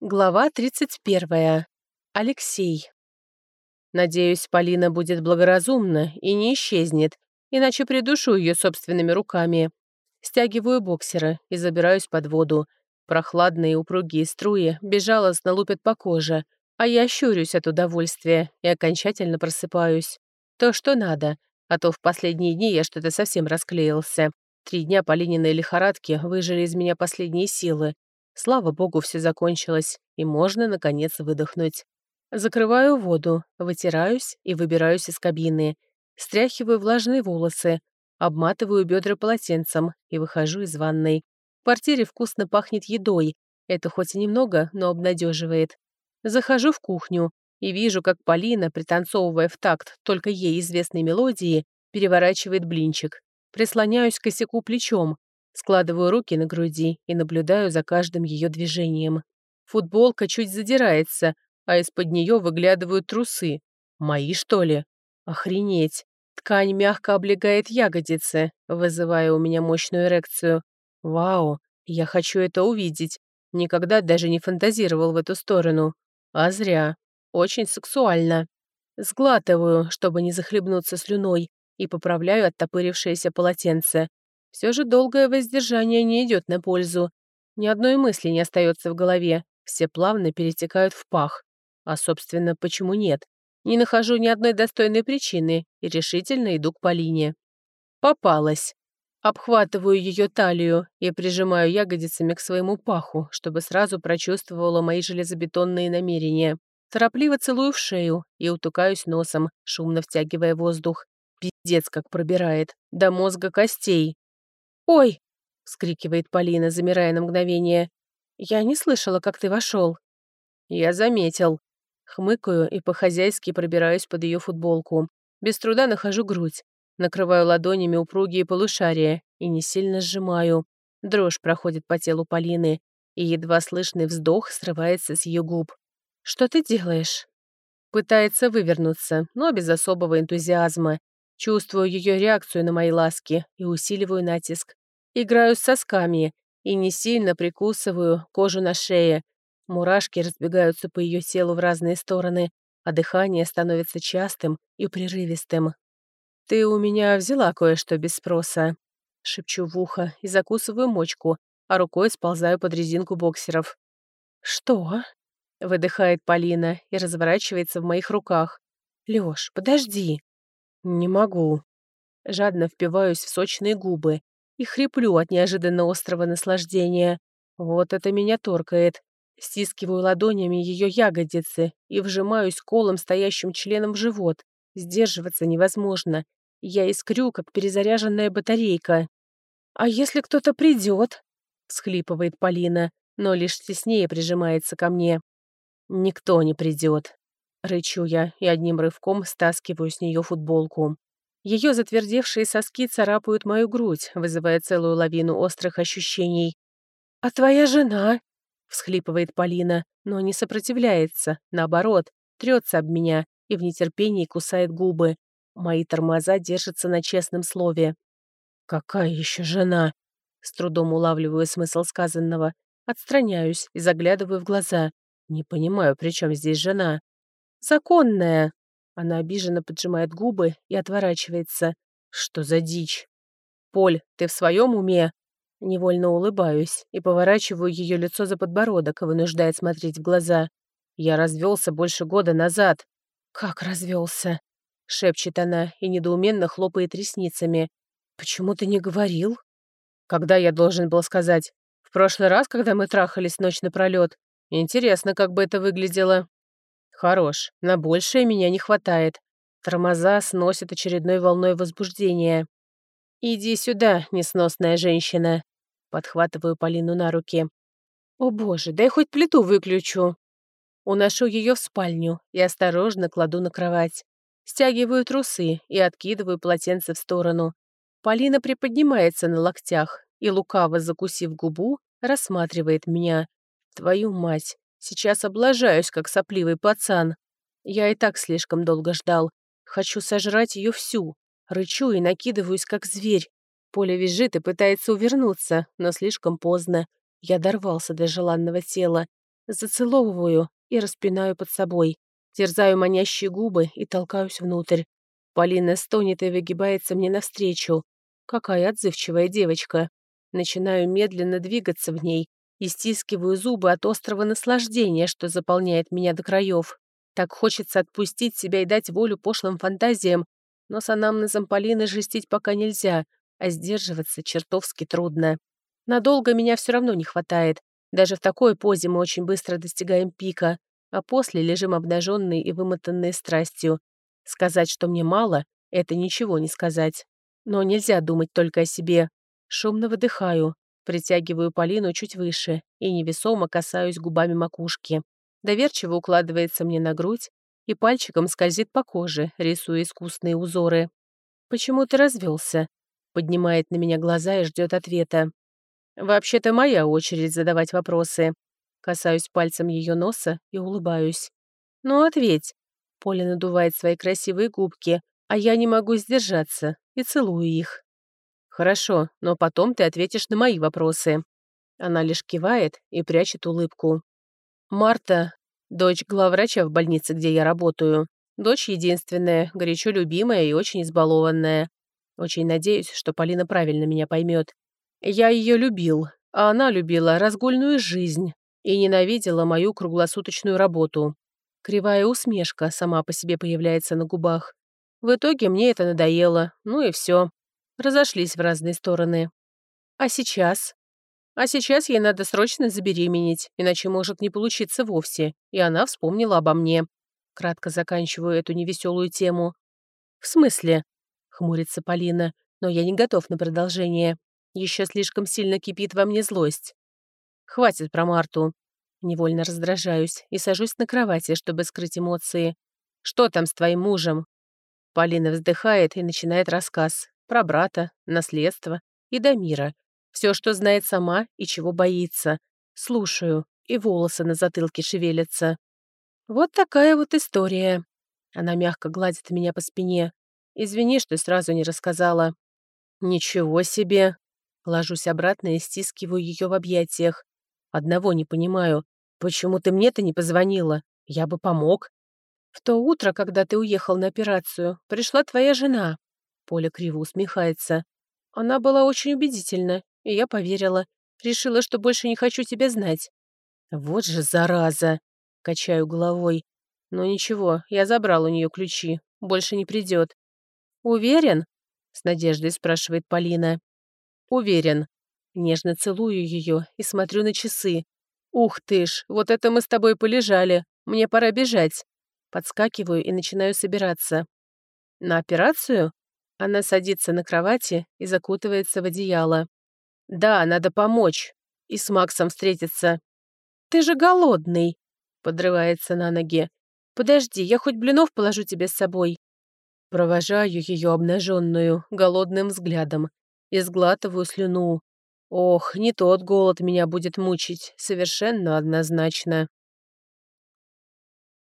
Глава 31. Алексей. Надеюсь, Полина будет благоразумна и не исчезнет, иначе придушу ее собственными руками. Стягиваю боксера и забираюсь под воду. Прохладные упругие струи безжалостно лупят по коже, а я щурюсь от удовольствия и окончательно просыпаюсь. То, что надо, а то в последние дни я что-то совсем расклеился. Три дня Полининой лихорадки выжили из меня последние силы, Слава богу, все закончилось, и можно, наконец, выдохнуть. Закрываю воду, вытираюсь и выбираюсь из кабины. Стряхиваю влажные волосы, обматываю бедра полотенцем и выхожу из ванной. В квартире вкусно пахнет едой. Это хоть и немного, но обнадеживает. Захожу в кухню и вижу, как Полина, пританцовывая в такт только ей известной мелодии, переворачивает блинчик. Прислоняюсь к косяку плечом, Складываю руки на груди и наблюдаю за каждым ее движением. Футболка чуть задирается, а из-под нее выглядывают трусы. Мои, что ли? Охренеть. Ткань мягко облегает ягодицы, вызывая у меня мощную эрекцию. Вау, я хочу это увидеть. Никогда даже не фантазировал в эту сторону. А зря. Очень сексуально. Сглатываю, чтобы не захлебнуться слюной, и поправляю оттопырившееся полотенце. Все же долгое воздержание не идет на пользу. Ни одной мысли не остается в голове, все плавно перетекают в пах. А, собственно, почему нет? Не нахожу ни одной достойной причины и решительно иду к Полине. Попалась. Обхватываю ее талию и прижимаю ягодицами к своему паху, чтобы сразу прочувствовала мои железобетонные намерения. Торопливо целую в шею и утукаюсь носом, шумно втягивая воздух. Пиздец, как пробирает. До мозга костей. «Ой!» — вскрикивает Полина, замирая на мгновение. «Я не слышала, как ты вошел. «Я заметил». Хмыкаю и по-хозяйски пробираюсь под ее футболку. Без труда нахожу грудь. Накрываю ладонями упругие полушария и не сильно сжимаю. Дрожь проходит по телу Полины, и едва слышный вздох срывается с ее губ. «Что ты делаешь?» Пытается вывернуться, но без особого энтузиазма. Чувствую ее реакцию на мои ласки и усиливаю натиск. Играю с сосками и не сильно прикусываю кожу на шее. Мурашки разбегаются по ее телу в разные стороны, а дыхание становится частым и прерывистым. «Ты у меня взяла кое-что без спроса», — шепчу в ухо и закусываю мочку, а рукой сползаю под резинку боксеров. «Что?» — выдыхает Полина и разворачивается в моих руках. «Лёш, подожди». «Не могу». Жадно впиваюсь в сочные губы, и хриплю от неожиданно острого наслаждения. Вот это меня торкает. Стискиваю ладонями ее ягодицы и вжимаюсь колом стоящим членом в живот. Сдерживаться невозможно. Я искрю, как перезаряженная батарейка. «А если кто-то придет?» — всхлипывает Полина, но лишь теснее прижимается ко мне. «Никто не придет», — рычу я и одним рывком стаскиваю с нее футболку. Ее затвердевшие соски царапают мою грудь, вызывая целую лавину острых ощущений. «А твоя жена?» — всхлипывает Полина, но не сопротивляется, наоборот, трется об меня и в нетерпении кусает губы. Мои тормоза держатся на честном слове. «Какая еще жена?» С трудом улавливаю смысл сказанного. Отстраняюсь и заглядываю в глаза. Не понимаю, при чем здесь жена. «Законная!» Она обиженно поджимает губы и отворачивается. Что за дичь? «Поль, ты в своем уме?» Невольно улыбаюсь и поворачиваю ее лицо за подбородок, вынуждая смотреть в глаза. «Я развелся больше года назад». «Как развелся?» — шепчет она и недоуменно хлопает ресницами. «Почему ты не говорил?» «Когда я должен был сказать? В прошлый раз, когда мы трахались ночь напролёт? Интересно, как бы это выглядело». Хорош, на большее меня не хватает. Тормоза сносят очередной волной возбуждения. «Иди сюда, несносная женщина!» Подхватываю Полину на руки. «О боже, дай хоть плиту выключу!» Уношу ее в спальню и осторожно кладу на кровать. Стягиваю трусы и откидываю полотенце в сторону. Полина приподнимается на локтях и, лукаво закусив губу, рассматривает меня. Твою мать, Сейчас облажаюсь, как сопливый пацан. Я и так слишком долго ждал. Хочу сожрать ее всю. Рычу и накидываюсь, как зверь. Поля визжит и пытается увернуться, но слишком поздно. Я дорвался до желанного тела. Зацеловываю и распинаю под собой. Терзаю манящие губы и толкаюсь внутрь. Полина стонет и выгибается мне навстречу. Какая отзывчивая девочка. Начинаю медленно двигаться в ней и стискиваю зубы от острого наслаждения, что заполняет меня до краев. Так хочется отпустить себя и дать волю пошлым фантазиям, но с анамнезом Полины жестить пока нельзя, а сдерживаться чертовски трудно. Надолго меня все равно не хватает. Даже в такой позе мы очень быстро достигаем пика, а после лежим обнаженные и вымотанные страстью. Сказать, что мне мало, это ничего не сказать. Но нельзя думать только о себе. Шумно выдыхаю, притягиваю Полину чуть выше и невесомо касаюсь губами макушки. Доверчиво укладывается мне на грудь и пальчиком скользит по коже, рисуя искусные узоры. «Почему ты развелся?» Поднимает на меня глаза и ждет ответа. «Вообще-то моя очередь задавать вопросы». Касаюсь пальцем ее носа и улыбаюсь. «Ну, ответь». Поля надувает свои красивые губки, а я не могу сдержаться и целую их. «Хорошо, но потом ты ответишь на мои вопросы». Она лишь кивает и прячет улыбку. Марта — дочь главврача в больнице, где я работаю. Дочь единственная, горячо любимая и очень избалованная. Очень надеюсь, что Полина правильно меня поймет. Я ее любил, а она любила разгульную жизнь и ненавидела мою круглосуточную работу. Кривая усмешка сама по себе появляется на губах. В итоге мне это надоело, ну и все. Разошлись в разные стороны. А сейчас? А сейчас ей надо срочно забеременеть, иначе может не получиться вовсе, и она вспомнила обо мне. Кратко заканчиваю эту невеселую тему. «В смысле?» — хмурится Полина, но я не готов на продолжение. Еще слишком сильно кипит во мне злость. Хватит про Марту. Невольно раздражаюсь и сажусь на кровати, чтобы скрыть эмоции. «Что там с твоим мужем?» Полина вздыхает и начинает рассказ. Про брата, наследство и Дамира. Все, что знает сама и чего боится. Слушаю, и волосы на затылке шевелятся. Вот такая вот история. Она мягко гладит меня по спине. Извини, что сразу не рассказала. Ничего себе. Ложусь обратно и стискиваю ее в объятиях. Одного не понимаю. Почему ты мне-то не позвонила? Я бы помог. В то утро, когда ты уехал на операцию, пришла твоя жена. Поля криво усмехается. Она была очень убедительна, и я поверила. Решила, что больше не хочу тебя знать. Вот же зараза! Качаю головой. Но ничего, я забрал у нее ключи. Больше не придет. Уверен? С надеждой спрашивает Полина. Уверен. Нежно целую ее и смотрю на часы. Ух ты ж, вот это мы с тобой полежали. Мне пора бежать. Подскакиваю и начинаю собираться. На операцию? Она садится на кровати и закутывается в одеяло. «Да, надо помочь. И с Максом встретиться». «Ты же голодный!» — подрывается на ноги. «Подожди, я хоть блинов положу тебе с собой». Провожаю ее обнаженную, голодным взглядом и сглатываю слюну. Ох, не тот голод меня будет мучить, совершенно однозначно.